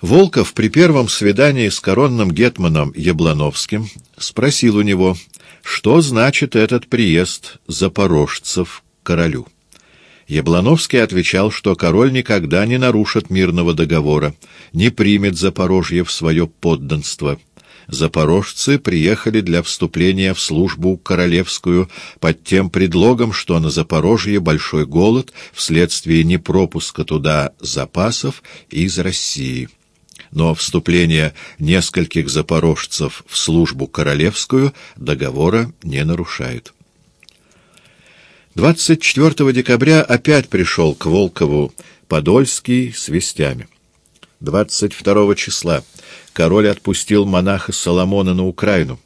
Волков при первом свидании с коронным гетманом Яблановским спросил у него, что значит этот приезд запорожцев к королю. Яблановский отвечал, что король никогда не нарушит мирного договора, не примет Запорожье в свое подданство. Запорожцы приехали для вступления в службу королевскую под тем предлогом, что на Запорожье большой голод вследствие непропуска туда запасов из России но вступление нескольких запорожцев в службу королевскую договора не нарушает. 24 декабря опять пришел к Волкову Подольский с вестями. 22 числа король отпустил монаха Соломона на Украину.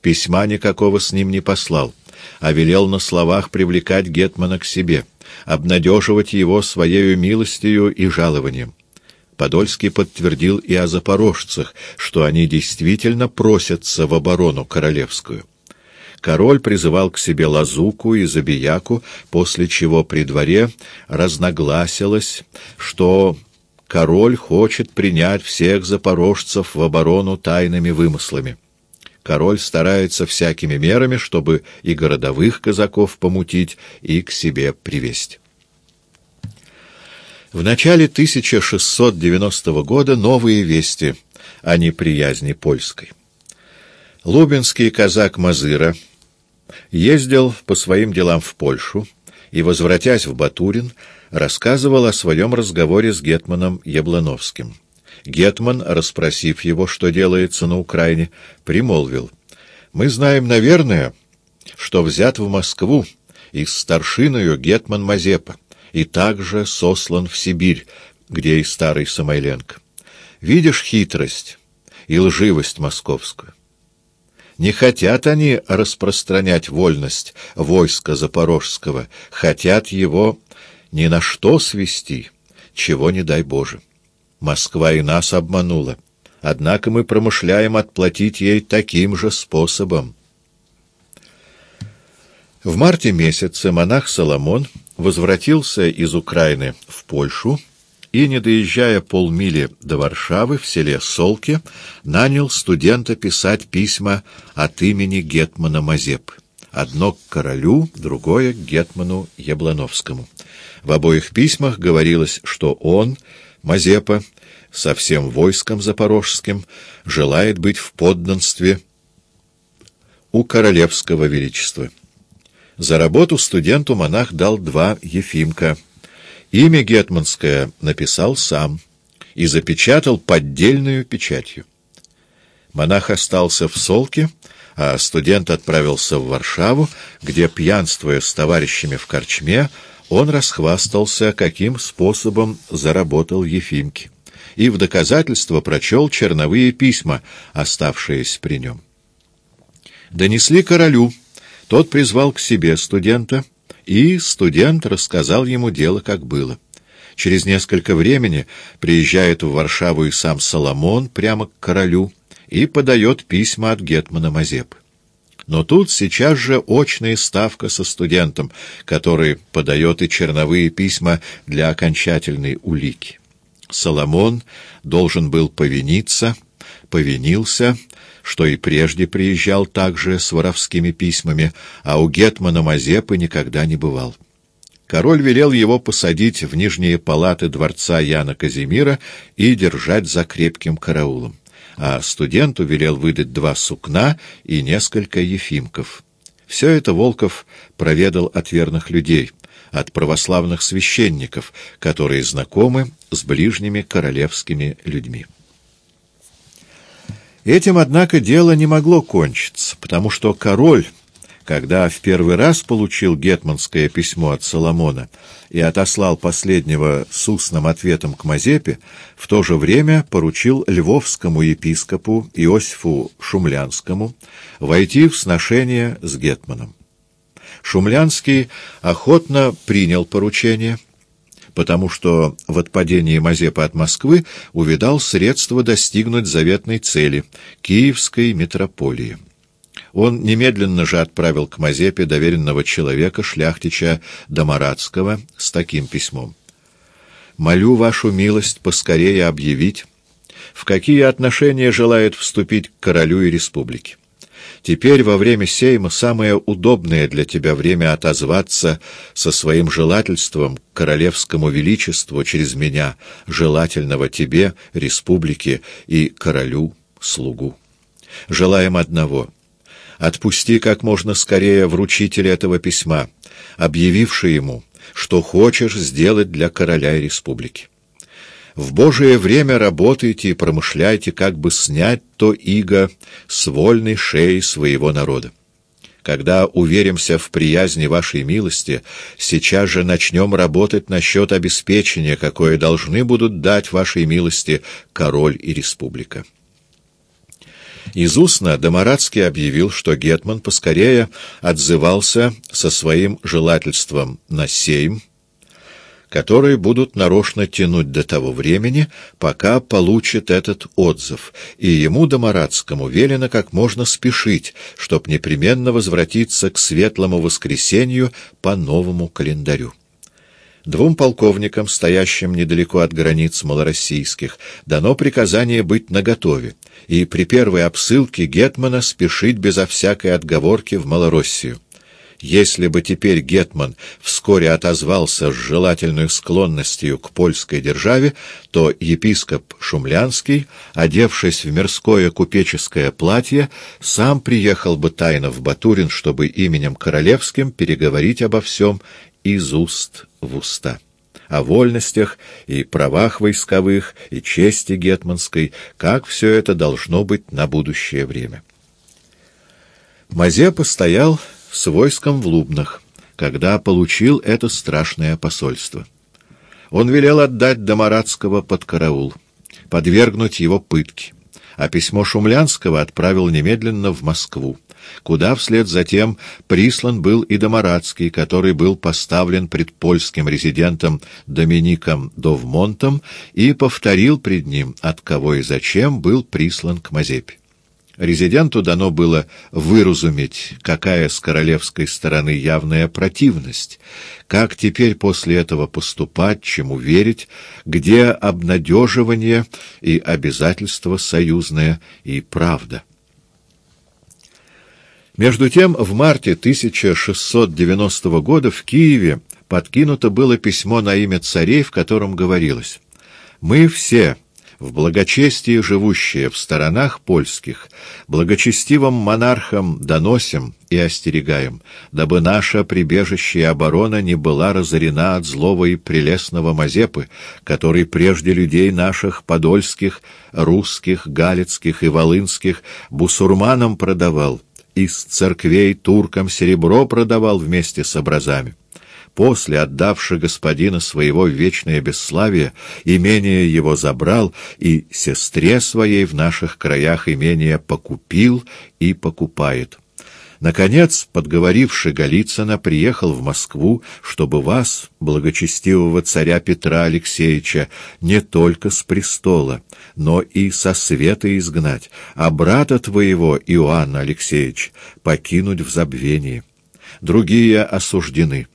Письма никакого с ним не послал, а велел на словах привлекать Гетмана к себе, обнадеживать его своею милостью и жалованием. Подольский подтвердил и о запорожцах, что они действительно просятся в оборону королевскую. Король призывал к себе Лазуку и Забияку, после чего при дворе разногласилось, что король хочет принять всех запорожцев в оборону тайными вымыслами. Король старается всякими мерами, чтобы и городовых казаков помутить, и к себе привести. В начале 1690 года новые вести о неприязни польской. Лубинский казак Мазыра ездил по своим делам в Польшу и, возвратясь в Батурин, рассказывал о своем разговоре с Гетманом Яблановским. Гетман, расспросив его, что делается на Украине, примолвил. «Мы знаем, наверное, что взят в Москву и с старшиною Гетман Мазепа и также сослан в Сибирь, где и старый Самойленко. Видишь хитрость и лживость московскую? Не хотят они распространять вольность войска запорожского, хотят его ни на что свести, чего не дай Боже. Москва и нас обманула, однако мы промышляем отплатить ей таким же способом. В марте месяце монах Соломон возвратился из Украины в Польшу и, не доезжая полмили до Варшавы, в селе Солки, нанял студента писать письма от имени Гетмана Мазепы. Одно к королю, другое к Гетману Яблановскому. В обоих письмах говорилось, что он, Мазепа, со всем войском запорожским, желает быть в подданстве у королевского величества. За работу студенту монах дал два Ефимка. Имя Гетманское написал сам и запечатал поддельную печатью. Монах остался в Солке, а студент отправился в Варшаву, где, пьянствуя с товарищами в корчме, он расхвастался, каким способом заработал Ефимки, и в доказательство прочел черновые письма, оставшиеся при нем. Донесли королю, тот призвал к себе студента, и студент рассказал ему дело, как было. Через несколько времени приезжает в Варшаву и сам Соломон прямо к королю и подает письма от Гетмана Мазепы. Но тут сейчас же очная ставка со студентом, который подает и черновые письма для окончательной улики. Соломон должен был повиниться, повинился, что и прежде приезжал также с воровскими письмами, а у Гетмана Мазепы никогда не бывал. Король велел его посадить в нижние палаты дворца Яна Казимира и держать за крепким караулом, а студенту велел выдать два сукна и несколько ефимков. Все это Волков проведал от верных людей, от православных священников, которые знакомы с ближними королевскими людьми. Этим, однако, дело не могло кончиться, потому что король, когда в первый раз получил гетманское письмо от Соломона и отослал последнего с устным ответом к Мазепе, в то же время поручил львовскому епископу Иосифу Шумлянскому войти в сношение с гетманом. Шумлянский охотно принял поручение — потому что в отпадении Мазепы от Москвы увидал средства достигнуть заветной цели — Киевской митрополии. Он немедленно же отправил к Мазепе доверенного человека, шляхтича Домарадского, с таким письмом. «Молю вашу милость поскорее объявить, в какие отношения желает вступить к королю и республике. Теперь во время сейма самое удобное для тебя время отозваться со своим желательством к королевскому величеству через меня, желательного тебе, республике и королю, слугу. Желаем одного — отпусти как можно скорее вручителя этого письма, объявивший ему, что хочешь сделать для короля и республики. В Божие время работайте и промышляйте, как бы снять то иго с вольной шеи своего народа. Когда уверимся в приязни вашей милости, сейчас же начнем работать насчет обеспечения, какое должны будут дать вашей милости король и республика. Из устно объявил, что Гетман поскорее отзывался со своим желательством на сейм, которые будут нарочно тянуть до того времени, пока получит этот отзыв, и ему, Домарадскому, велено как можно спешить, чтоб непременно возвратиться к светлому воскресенью по новому календарю. Двум полковникам, стоящим недалеко от границ малороссийских, дано приказание быть наготове, и при первой обсылке Гетмана спешить безо всякой отговорки в Малороссию. Если бы теперь Гетман вскоре отозвался с желательной склонностью к польской державе, то епископ Шумлянский, одевшись в мирское купеческое платье, сам приехал бы тайно в Батурин, чтобы именем королевским переговорить обо всем из уст в уста. О вольностях и правах войсковых, и чести гетманской, как все это должно быть на будущее время. Мазепа стоял с войском в Лубнах, когда получил это страшное посольство. Он велел отдать Домарадского под караул, подвергнуть его пытке, а письмо Шумлянского отправил немедленно в Москву, куда вслед за тем прислан был и Домарадский, который был поставлен пред польским резидентом Домиником Довмонтом и повторил пред ним, от кого и зачем был прислан к Мазепе. Резиденту дано было выразуметь, какая с королевской стороны явная противность, как теперь после этого поступать, чему верить, где обнадеживание и обязательство союзное и правда. Между тем, в марте 1690 года в Киеве подкинуто было письмо на имя царей, в котором говорилось «Мы все...» в благочестии живущие в сторонах польских, благочестивым монархам доносим и остерегаем, дабы наша прибежище и оборона не была разорена от злого и прелестного Мазепы, который прежде людей наших подольских, русских, галицких и волынских бусурманам продавал, из церквей туркам серебро продавал вместе с образами после, отдавши господина своего вечное бесславие, имение его забрал и сестре своей в наших краях имение покупил и покупает. Наконец, подговоривший Голицына, приехал в Москву, чтобы вас, благочестивого царя Петра Алексеевича, не только с престола, но и со света изгнать, а брата твоего, Иоанна Алексеевич, покинуть в забвении. Другие осуждены.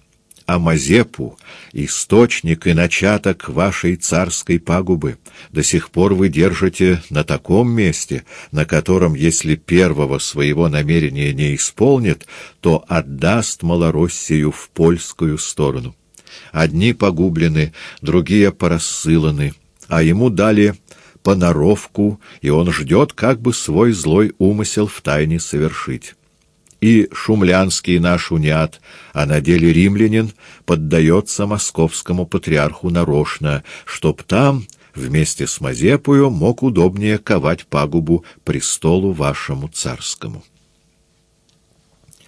Амазепу, источник и начаток вашей царской пагубы, до сих пор вы держите на таком месте, на котором, если первого своего намерения не исполнит, то отдаст Малороссию в польскую сторону. Одни погублены, другие порассыланы, а ему дали поноровку, и он ждет, как бы свой злой умысел в тайне совершить и шумлянский наш униат, а на деле римлянин, поддается московскому патриарху нарочно, чтоб там, вместе с Мазепою, мог удобнее ковать пагубу престолу вашему царскому.